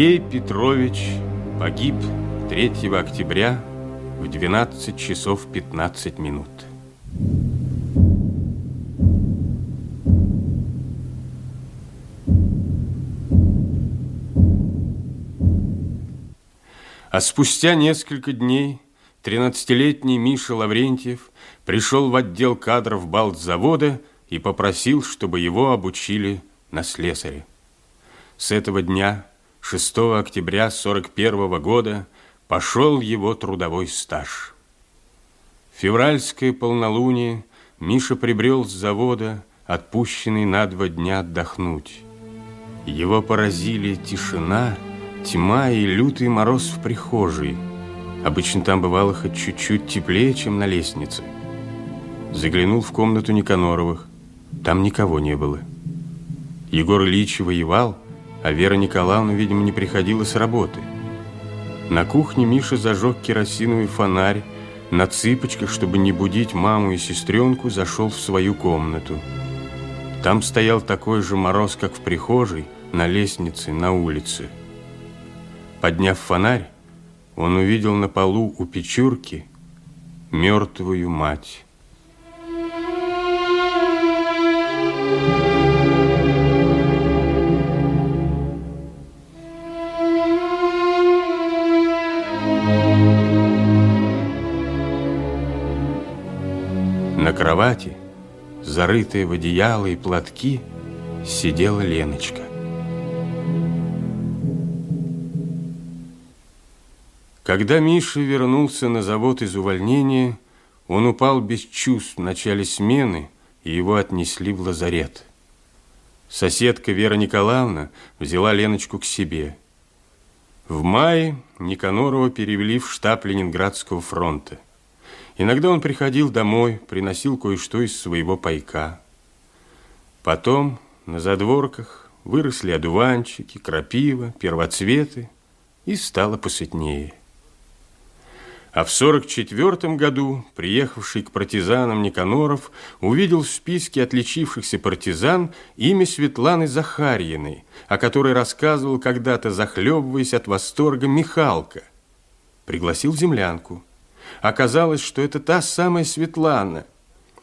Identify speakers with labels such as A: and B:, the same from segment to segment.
A: Сергей Петрович погиб 3 октября в 12 часов 15 минут. А спустя несколько дней 13-летний Миша Лаврентьев пришел в отдел кадров Балтзавода и попросил, чтобы его обучили на слесаре. С этого дня, 6 октября 41 года, пошел его трудовой стаж. В февральское полнолуние Миша прибрел с завода, отпущенный на два дня отдохнуть. Его поразили тишина Тьма и лютый мороз в прихожей. Обычно там бывало хоть чуть-чуть теплее, чем на лестнице. Заглянул в комнату Никаноровых. Там никого не было. Егор Ильич воевал, а Вера Николаевна, видимо, не приходила с работы. На кухне Миша зажег керосиновый фонарь, на цыпочках, чтобы не будить маму и сестренку, зашел в свою комнату. Там стоял такой же мороз, как в прихожей, на лестнице, на улице. Подняв фонарь, он увидел на полу у печурки мертвую мать. На кровати, зарытая в одеяло и платки, сидела Леночка. Когда Миша вернулся на завод из увольнения, он упал без чувств в начале смены, и его отнесли в лазарет. Соседка Вера Николаевна взяла Леночку к себе. В мае Никанорова перевели в штаб Ленинградского фронта. Иногда он приходил домой, приносил кое-что из своего пайка. Потом на задворках выросли одуванчики, крапива, первоцветы, и стало посветнее. А в 44 году, приехавший к партизанам Никаноров, увидел в списке отличившихся партизан имя Светланы Захарьиной, о которой рассказывал когда-то, захлебываясь от восторга, Михалка. Пригласил землянку. Оказалось, что это та самая Светлана.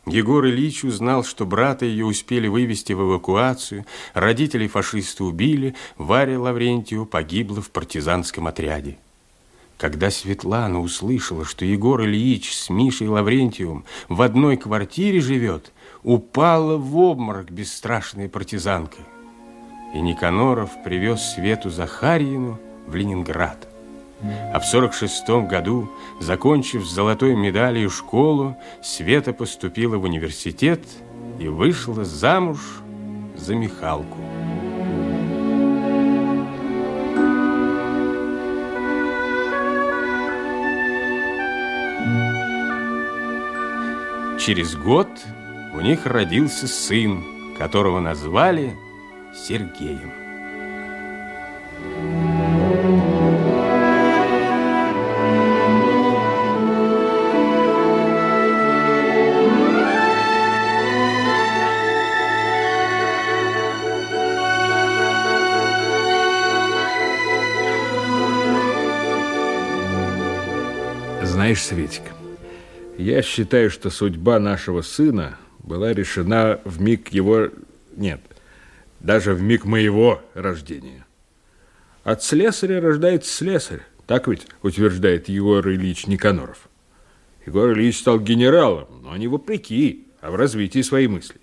A: Егор Ильич узнал, что брата ее успели вывести в эвакуацию, родителей фашисты убили, Варя Лаврентьева погибла в партизанском отряде. Когда Светлана услышала, что Егор Ильич с Мишей Лаврентьевым в одной квартире живет, упала в обморок бесстрашная партизанка. И Никаноров привез Свету Захарьину в Ленинград. А в 46 году, закончив с золотой медалью школу, Света поступила в университет и вышла замуж за Михалку. Через год у них родился сын, которого назвали Сергеем.
B: Знаешь, Светик, я считаю, что судьба нашего сына была решена в миг его... Нет, даже в миг моего рождения. От слесаря рождается слесарь. Так ведь утверждает Егор Ильич Никаноров. Егор Ильич стал генералом, но не вопреки, а в развитии своей мысли.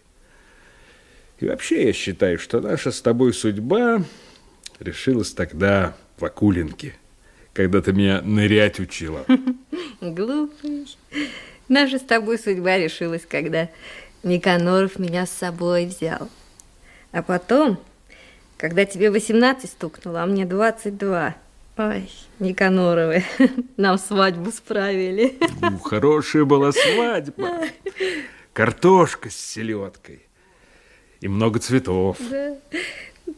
B: И вообще я считаю, что наша с тобой судьба решилась тогда в Акулинке, когда ты меня нырять учила.
C: Глупый. Наша с тобой судьба решилась, когда Никаноров меня с собой взял. А потом, когда тебе 18 стукнуло, а мне 22. Ой, Никаноровы, нам свадьбу справили.
B: Ну, хорошая была свадьба. Картошка с селедкой. И много цветов.
C: Да.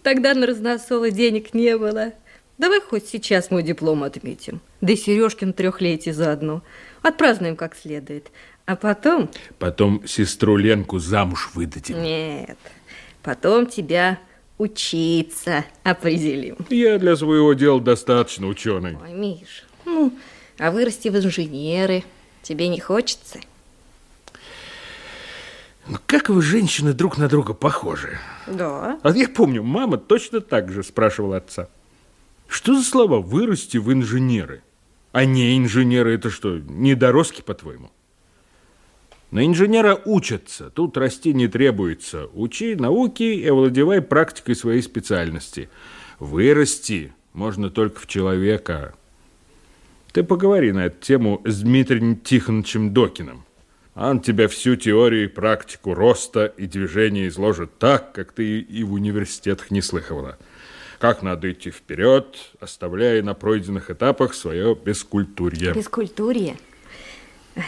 C: Тогда на разносолы денег не было. Давай хоть сейчас мой диплом отметим. Да и Сережкин трехлетие заодно. Отпразднуем как следует. А потом...
B: Потом сестру Ленку замуж выдадим.
C: Нет. Потом тебя учиться определим.
B: Я для своего дела достаточно ученый.
C: Ой, Миш, ну, а вырасти в инженеры тебе не хочется?
B: Ну, как вы, женщины, друг на друга похожи?
C: Да.
B: А я помню, мама точно так же спрашивала отца. Что за слова «вырасти в инженеры»? А не инженеры это что, недоростки, по-твоему? На инженера учатся, тут расти не требуется. Учи науки и овладевай практикой своей специальности. Вырасти можно только в человека. Ты поговори на эту тему с Дмитрием Тихоновичем Докиным. Он тебе всю теорию и практику роста и движения изложит так, как ты и в университетах не слыхивала. Как надо идти вперед, оставляя на пройденных этапах свое бескультурье.
C: Бескультурье? Ай,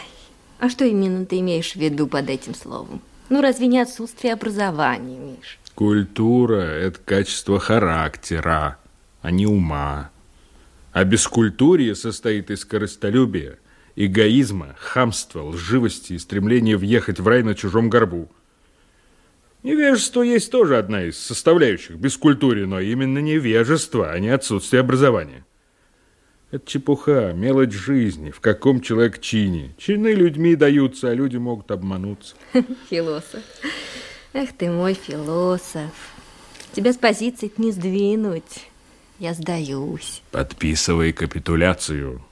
C: а что именно ты имеешь в виду под этим словом? Ну, разве не отсутствие образования, Миш?
B: Культура – это качество характера, а не ума. А бескультурье состоит из корыстолюбия – эгоизма, хамства, лживости и стремления въехать в рай на чужом горбу. Невежество есть тоже одна из составляющих бескультуре, но именно невежество, а не отсутствие образования. Это чепуха, мелочь жизни, в каком человек чине. Чины людьми даются, а люди могут обмануться.
C: Философ. Эх ты мой философ. Тебя с позиции не сдвинуть. Я сдаюсь.
B: Подписывай капитуляцию.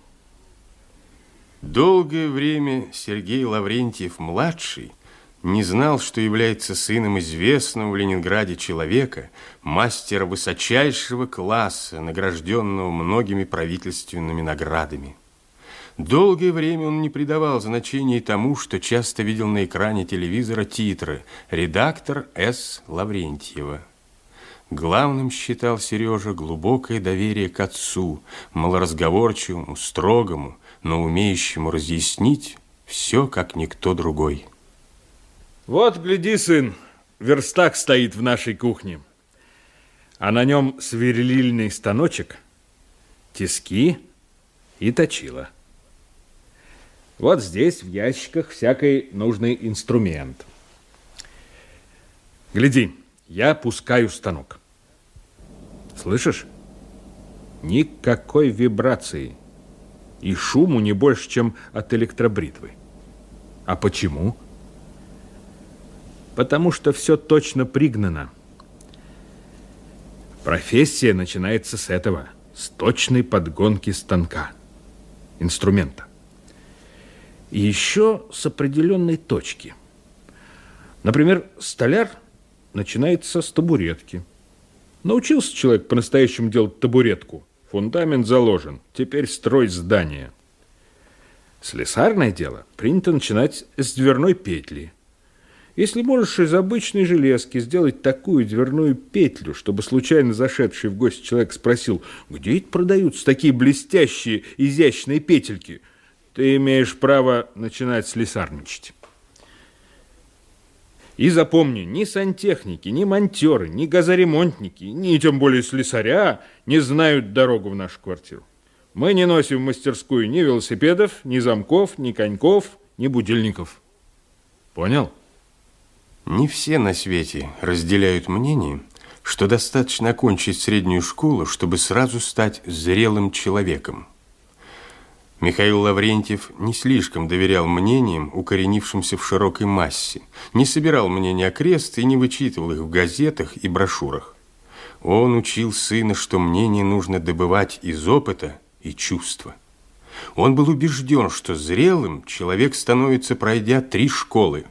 A: Долгое время Сергей Лаврентьев-младший не знал, что является сыном известного в Ленинграде человека, мастера высочайшего класса, награжденного многими правительственными наградами. Долгое время он не придавал значения тому, что часто видел на экране телевизора титры «Редактор С. Лаврентьева». Главным считал Сережа глубокое доверие к отцу, малоразговорчивому, строгому, но умеющему разъяснить все, как никто другой.
B: Вот, гляди, сын, верстак стоит в нашей кухне, а на нем сверлильный станочек, тиски и точила. Вот здесь в ящиках всякий нужный инструмент. Гляди, я пускаю станок. Слышишь? Никакой вибрации – и шуму не больше, чем от электробритвы. А почему? Потому что все точно пригнано. Профессия начинается с этого, с точной подгонки станка, инструмента. И еще с определенной точки. Например, столяр начинается с табуретки. Научился человек по-настоящему делать табуретку – Фундамент заложен, теперь строй здание. Слесарное дело принято начинать с дверной петли. Если можешь из обычной железки сделать такую дверную петлю, чтобы случайно зашедший в гости человек спросил, где это продаются такие блестящие, изящные петельки, ты имеешь право начинать слесарничать. И запомни, ни сантехники, ни монтеры, ни газоремонтники, ни тем более слесаря не знают дорогу в нашу квартиру. Мы не носим в мастерскую ни велосипедов, ни замков, ни коньков, ни будильников. Понял?
A: Не все на свете разделяют мнение, что достаточно окончить среднюю школу, чтобы сразу стать зрелым человеком. Михаил Лаврентьев не слишком доверял мнениям, укоренившимся в широкой массе, не собирал мнения окрест и не вычитывал их в газетах и брошюрах. Он учил сына, что мнение нужно добывать из опыта и чувства. Он был убежден, что зрелым человек становится, пройдя три школы.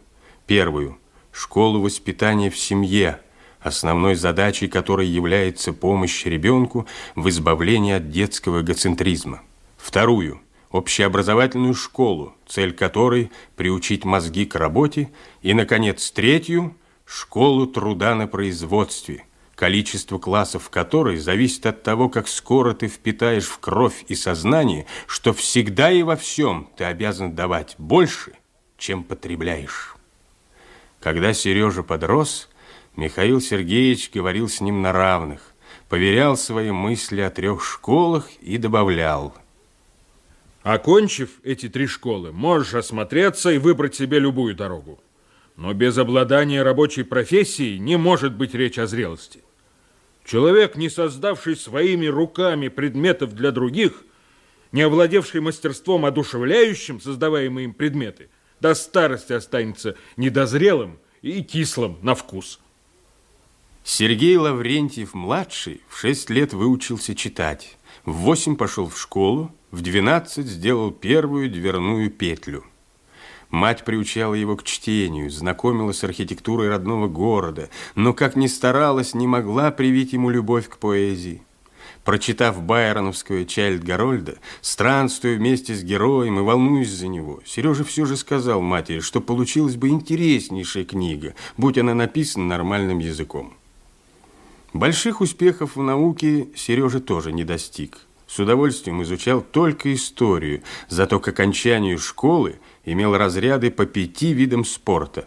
A: Первую – школу воспитания в семье, основной задачей которой является помощь ребенку в избавлении от детского эгоцентризма. Вторую – общеобразовательную школу, цель которой – приучить мозги к работе, и, наконец, третью – школу труда на производстве, количество классов которой зависит от того, как скоро ты впитаешь в кровь и сознание, что всегда и во всем ты обязан давать больше, чем потребляешь. Когда Сережа подрос, Михаил Сергеевич говорил с ним на равных, поверял свои мысли о трех школах и добавлял –
B: Окончив эти три школы, можешь осмотреться и выбрать себе любую дорогу. Но без обладания рабочей профессией не может быть речи о зрелости. Человек, не создавший своими руками предметов для других, не овладевший мастерством одушевляющим создаваемые им предметы, до старости останется недозрелым и кислым на вкус.
A: Сергей Лаврентьев-младший в шесть лет выучился читать, в восемь пошел в школу, в двенадцать сделал первую дверную петлю. Мать приучала его к чтению, знакомила с архитектурой родного города, но, как ни старалась, не могла привить ему любовь к поэзии. Прочитав байроновскую Чайльд Гарольда, странствуя вместе с героем и волнуясь за него, Сережа все же сказал матери, что получилась бы интереснейшая книга, будь она написана нормальным языком. Больших успехов в науке Сережа тоже не достиг. С удовольствием изучал только историю, зато к окончанию школы имел разряды по пяти видам спорта.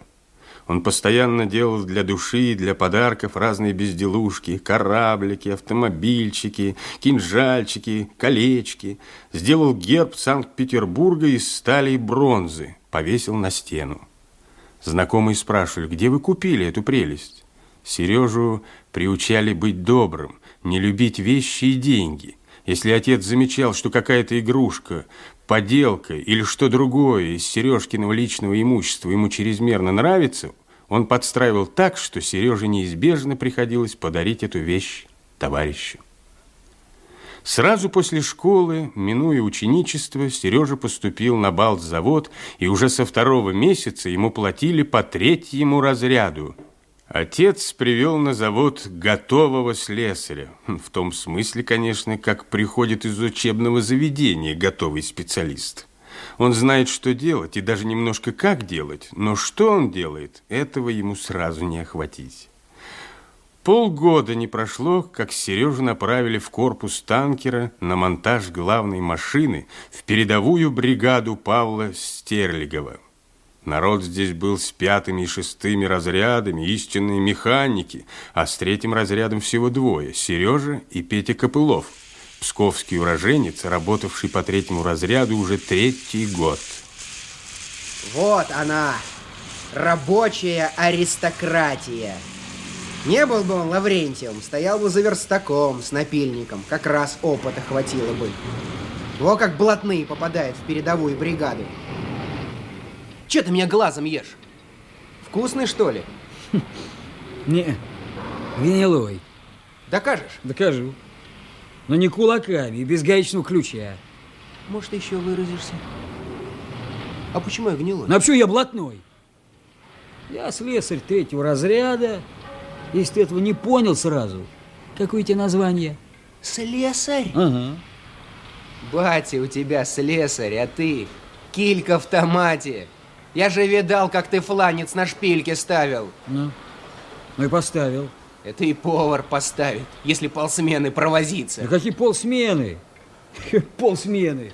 A: Он постоянно делал для души и для подарков разные безделушки, кораблики, автомобильчики, кинжальчики, колечки. Сделал герб Санкт-Петербурга из стали и бронзы, повесил на стену. Знакомые спрашивали, где вы купили эту прелесть? Сережу приучали быть добрым, не любить вещи и деньги. Если отец замечал, что какая-то игрушка, поделка или что другое из Сережкиного личного имущества ему чрезмерно нравится, он подстраивал так, что Сереже неизбежно приходилось подарить эту вещь товарищу. Сразу после школы, минуя ученичество, Сережа поступил на балтзавод, и уже со второго месяца ему платили по третьему разряду – Отец привел на завод готового слесаря. В том смысле, конечно, как приходит из учебного заведения готовый специалист. Он знает, что делать, и даже немножко как делать, но что он делает, этого ему сразу не охватить. Полгода не прошло, как Сережу направили в корпус танкера на монтаж главной машины в передовую бригаду Павла Стерлигова. Народ здесь был с пятыми и шестыми разрядами, истинные механики, а с третьим разрядом всего двое – Сережа и Петя Копылов, псковский уроженец, работавший по третьему разряду уже третий год.
D: Вот она, рабочая аристократия. Не был бы он Лаврентием, стоял бы за верстаком с напильником, как раз опыта хватило бы. Во как блатные попадают в передовую бригаду. Че ты меня глазом ешь? Вкусный, что ли?
E: Не, гнилой.
D: Докажешь?
E: Докажу. Но не кулаками и без гаечного ключа.
D: Может, еще выразишься? А почему я гнилой?
E: Ну, а почему я блатной? Я слесарь третьего разряда. Если ты этого не понял сразу, какое тебе название?
D: Слесарь?
E: Ага.
D: Батя у тебя слесарь, а ты килька в томате. Я же видал, как ты фланец на шпильке ставил.
E: Ну, ну и поставил.
D: Это и повар поставит, если полсмены провозиться.
E: Да какие полсмены? Полсмены.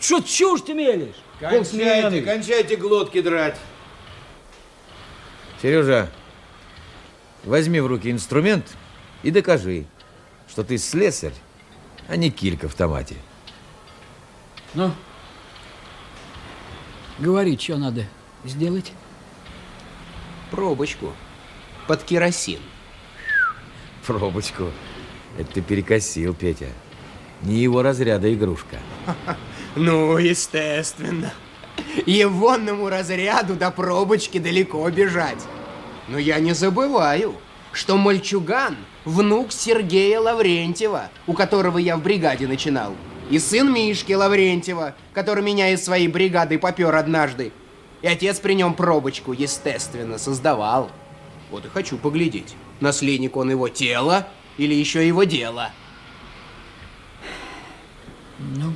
E: Что чушь ты мелешь?
F: Кончайте, кончайте глотки драть.
G: Сережа, возьми в руки инструмент и докажи, что ты слесарь, а не килька в томате.
E: Ну, Говори, что надо сделать?
D: Пробочку. Под керосин.
G: Пробочку. Это ты перекосил, Петя. Не его разряда игрушка.
D: Ну, естественно. Егонному разряду до пробочки далеко бежать. Но я не забываю, что мальчуган – внук Сергея Лаврентьева, у которого я в бригаде начинал и сын Мишки Лаврентьева, который меня из своей бригады попер однажды. И отец при нем пробочку, естественно, создавал. Вот и хочу поглядеть, наследник он его тела или еще его дело.
E: Ну,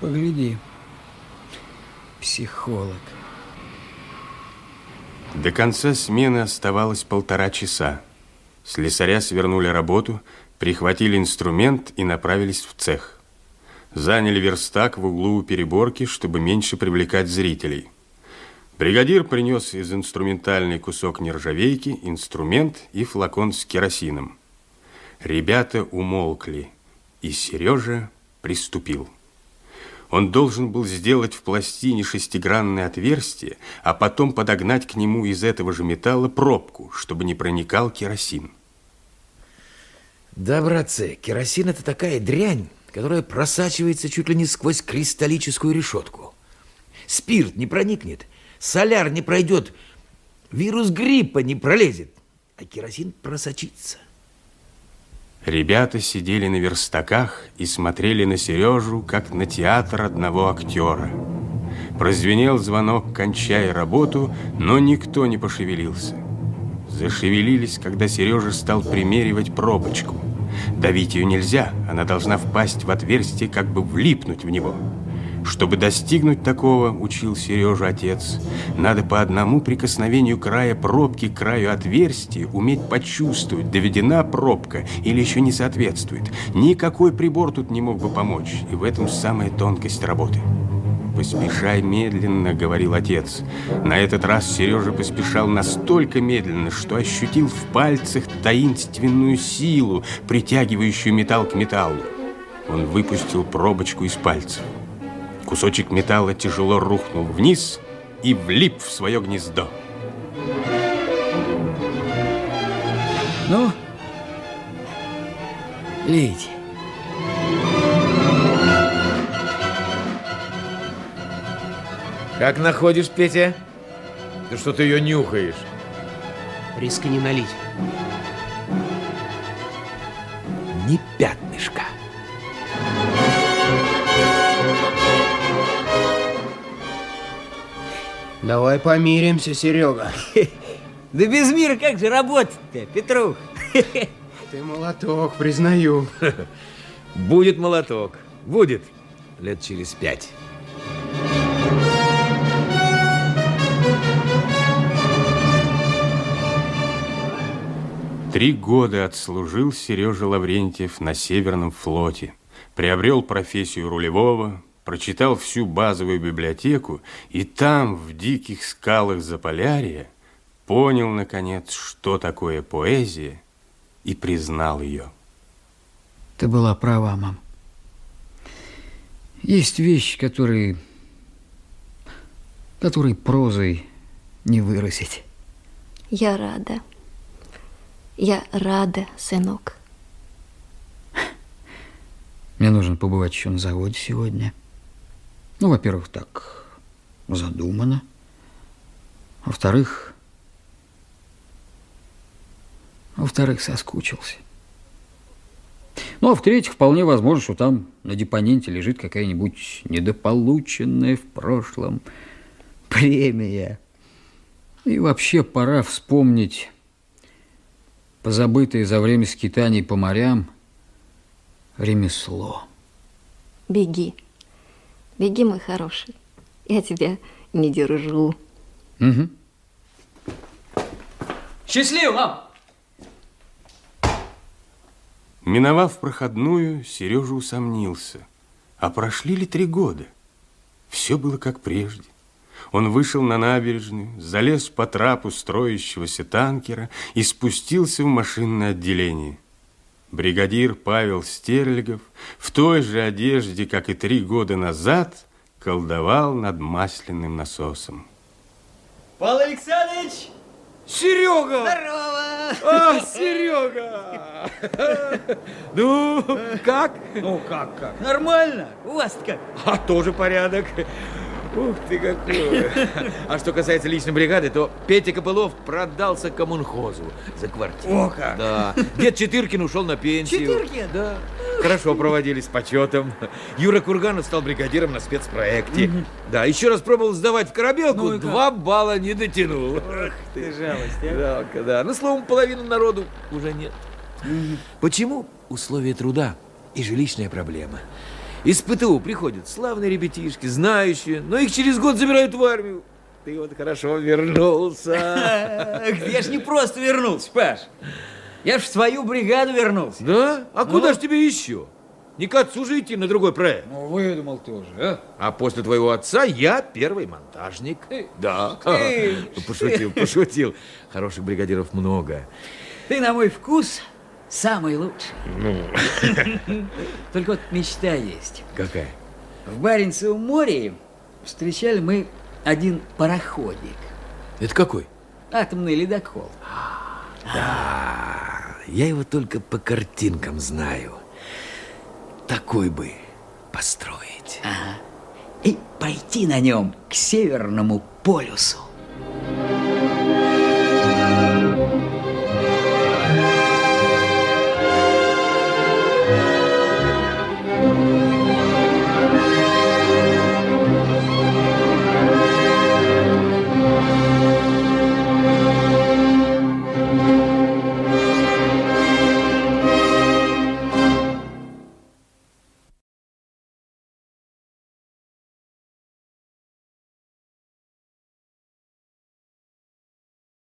E: погляди, психолог.
A: До конца смены оставалось полтора часа. Слесаря свернули работу – прихватили инструмент и направились в цех. Заняли верстак в углу у переборки, чтобы меньше привлекать зрителей. Бригадир принес из инструментальной кусок нержавейки, инструмент и флакон с керосином. Ребята умолкли, и Сережа приступил. Он должен был сделать в пластине шестигранное отверстие, а потом подогнать к нему из этого же металла пробку, чтобы не проникал керосин.
G: Да, братцы, керосин это такая дрянь, которая просачивается чуть ли не сквозь кристаллическую решетку. Спирт не проникнет, соляр не пройдет, вирус гриппа не пролезет, а керосин просочится.
A: Ребята сидели на верстаках и смотрели на Сережу, как на театр одного актера. Прозвенел звонок, кончая работу, но никто не пошевелился. Зашевелились, когда Сережа стал примеривать пробочку. Давить ее нельзя, она должна впасть в отверстие, как бы влипнуть в него. Чтобы достигнуть такого, учил Сережа отец, надо по одному прикосновению края пробки к краю отверстия уметь почувствовать, доведена пробка или еще не соответствует. Никакой прибор тут не мог бы помочь, и в этом самая тонкость работы. «Поспешай медленно», — говорил отец. На этот раз Сережа поспешал настолько медленно, что ощутил в пальцах таинственную силу, притягивающую металл к металлу. Он выпустил пробочку из пальцев. Кусочек металла тяжело рухнул вниз и влип в свое гнездо.
E: Ну, лейте.
G: Как находишь, Петя? Да что ты ее нюхаешь?
D: Рискни налить.
G: Ни пятнышка.
D: Давай помиримся, Серега.
E: Да без мира как же работать-то, Петрух?
D: Ты молоток, признаю.
G: Будет молоток. Будет. Лет через пять.
A: Три года отслужил Сережа Лаврентьев на Северном флоте. Приобрел профессию рулевого, прочитал всю базовую библиотеку и там, в диких скалах Заполярья, понял, наконец, что такое поэзия и признал ее.
E: Ты была права, мам. Есть вещи, которые... которые прозой не выразить.
C: Я рада. Я рада, сынок.
E: Мне нужно побывать еще на заводе сегодня. Ну, во-первых, так задумано. Во-вторых... Во-вторых, соскучился. Ну, а в-третьих, вполне возможно, что там на депоненте лежит какая-нибудь недополученная в прошлом премия. И вообще пора вспомнить позабытое за время скитаний по морям ремесло.
C: Беги. Беги, мой хороший. Я тебя не держу.
E: Угу. Счастливо, мам!
A: Миновав проходную, Сережа усомнился. А прошли ли три года? Все было как прежде. Он вышел на набережную, залез по трапу строящегося танкера и спустился в машинное отделение. Бригадир Павел Стерлигов в той же одежде, как и три года назад, колдовал над масляным насосом.
H: Павел Александрович!
E: Серега!
H: Здорово!
E: А, Серега! Ну, как?
H: Ну, как, как? Нормально. У вас как?
G: А тоже порядок. Ух ты какой. А что касается личной бригады, то Петя Копылов продался коммунхозу за квартиру.
H: О, как.
G: Да. Дед Четыркин ушел на пенсию.
H: Четыркин?
G: Да. Хорошо проводили с почетом. Юра Курганов стал бригадиром на спецпроекте. Да, еще раз пробовал сдавать в корабелку,
H: Ну
G: два балла не дотянул.
H: Ах ты жалость, а.
G: Жалко, да. Ну, словом, половину народу уже нет. Почему? Условия труда и жилищная проблема. Из ПТУ приходят славные ребятишки, знающие, но их через год забирают в армию. Ты вот хорошо вернулся.
H: Я ж не просто вернулся, Паш. Я ж в свою бригаду вернулся.
G: Да? А куда ж тебе еще? Не к отцу же идти на другой проект.
E: Ну, выдумал тоже, а?
G: А после твоего отца я первый монтажник. Да.
H: ты,
G: Пошутил, пошутил. Хороших бригадиров много.
H: Ты на мой вкус самый лучший.
G: Ну,
H: Только вот мечта есть.
G: какая?
H: В Баренцевом море встречали мы один пароходик.
G: Это какой?
H: Атомный ледокол.
G: Я его только по картинкам знаю. Такой бы построить.
E: Ага. И пойти на нем к Северному полюсу.